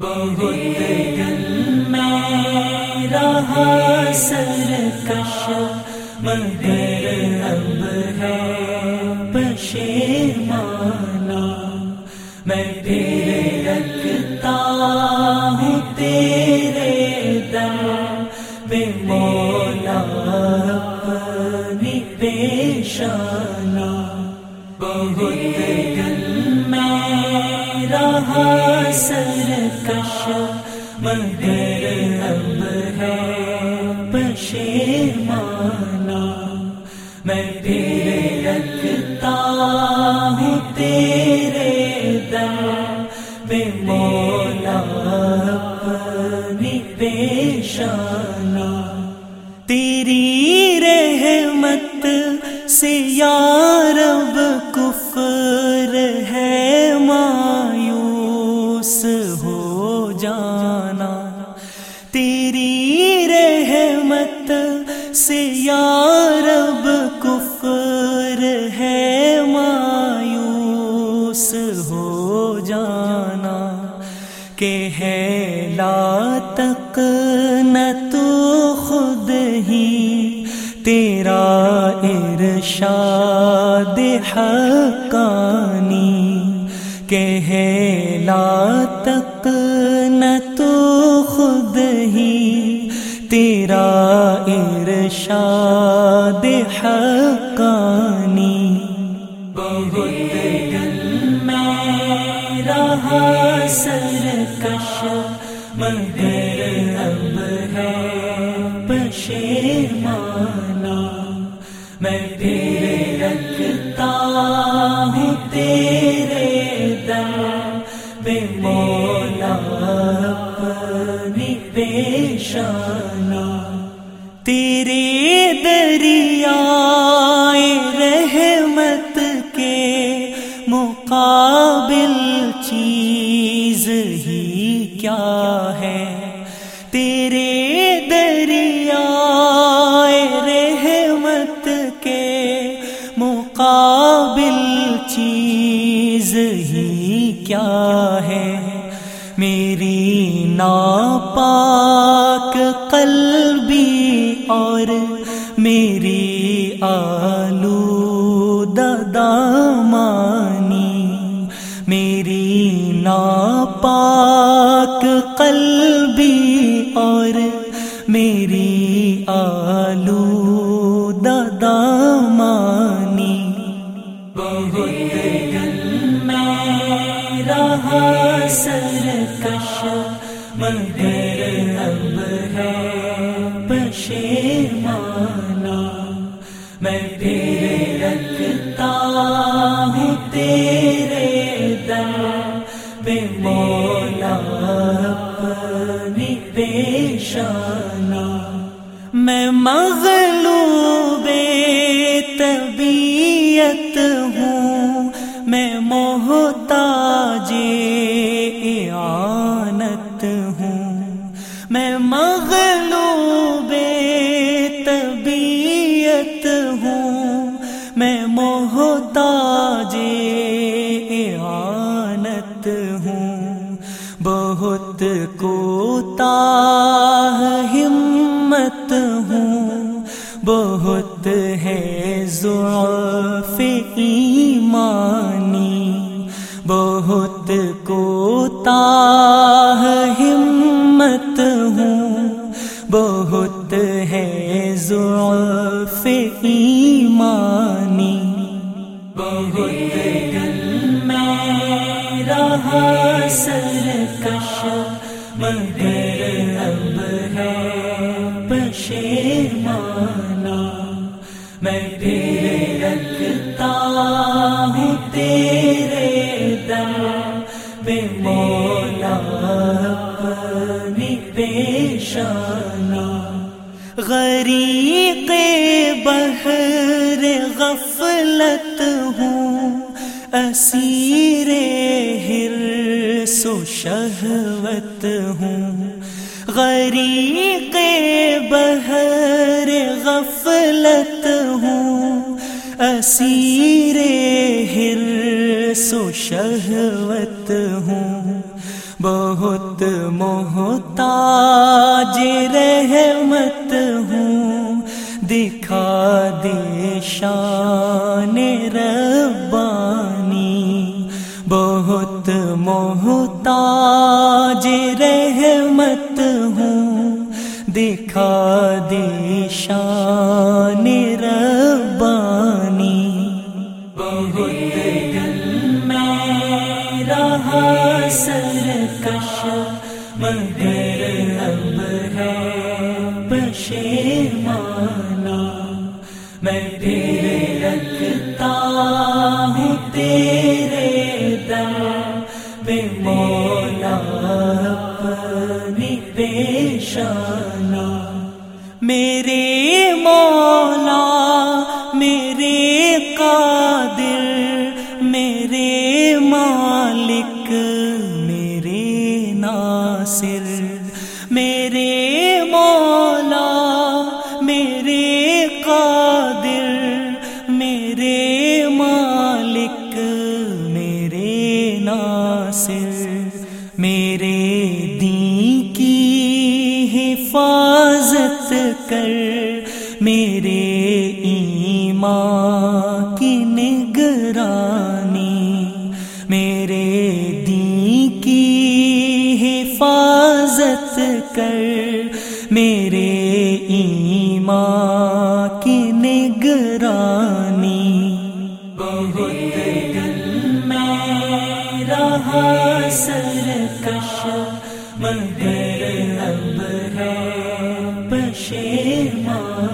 بہت دل میں رہا سرکش مگر میں سرکش مگر اب ہے پشیمانا میں تیرے رکھتا ہوں تیرے دم بے مولا اپنی پیشانا تیری رحمت سے یا کہ ہے، لا تک نہ تو خود ہی، تیرا ارشاد حقانی کہ ہے، لا تک نہ تو خود ہی، تیرا ارشاد حقانی مگر اب ہے پشیمانا میں تیرے رکھتا ہوں تیرے دم بے مولا اپنی مقابل چیز ہی کیا ہے؟ میری ناپاک قلبی اور میری آلو دامانی۔ میری ناپاک قلبی اور میری آلو پشیمانا میں تیرے رکھتا ہوں، تیرے دم بے مولا اپنی پیشانا میں مغلوب طبیعت ہوں، میں محتاج اعانت ہوں۔ میں مغلوب کوتا ہمت ہوں۔ بہت ہے ضعف ایمانی۔ بہت کوتا مگر اب ہے پشیمانا میں تیرے رکھتا ہوں، تیرے دم بے مولا اپنی پیشانا غریق بہر غفلت ہوں اسیر و شہوت ہوں۔ غریق بہر غفلت ہوں۔ اسیر ہرس و شہوت ہوں۔ بہت محتاج رحمت ہوں۔ دکھا دے شان ربانی۔ بہت محتاج رحمت ہوں، دکھا دے شان ربانی۔ بہت دل میں رہا سرکش مگر اب ہے پشیمانی قادر، میرے مالک، میرے ناصر، میرے مولا، میرے قادر، میرے مالک، میرے ناصر، میرے دین کی حفاظت کر، میرے ایمان کی نگرانی بہت دل میں رہا سرکش مگر اب ہے پشیمانی۔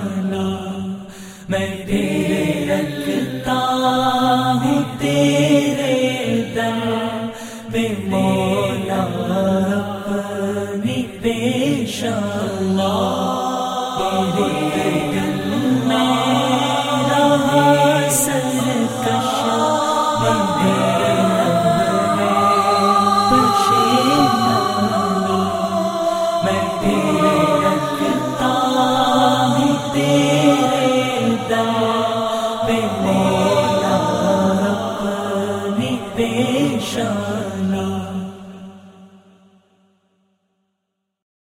میں تیرے رکھتا